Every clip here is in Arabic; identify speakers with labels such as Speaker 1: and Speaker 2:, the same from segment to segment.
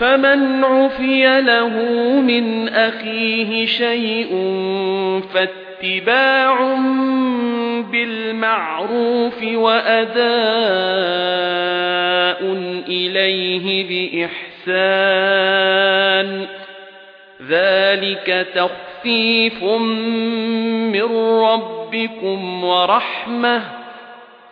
Speaker 1: فمن عفي له من أخيه شيء فاتباع بالمعروف وأداء إليه بإحسان. ذلك تخفيف من ربكم ورحمة.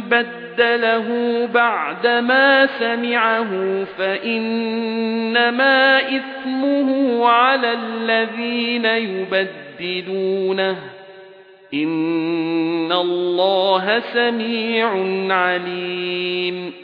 Speaker 1: بدله بعدما سمعه فإنما إثمه على الذين يبدلونه. إن الله سميع عليم.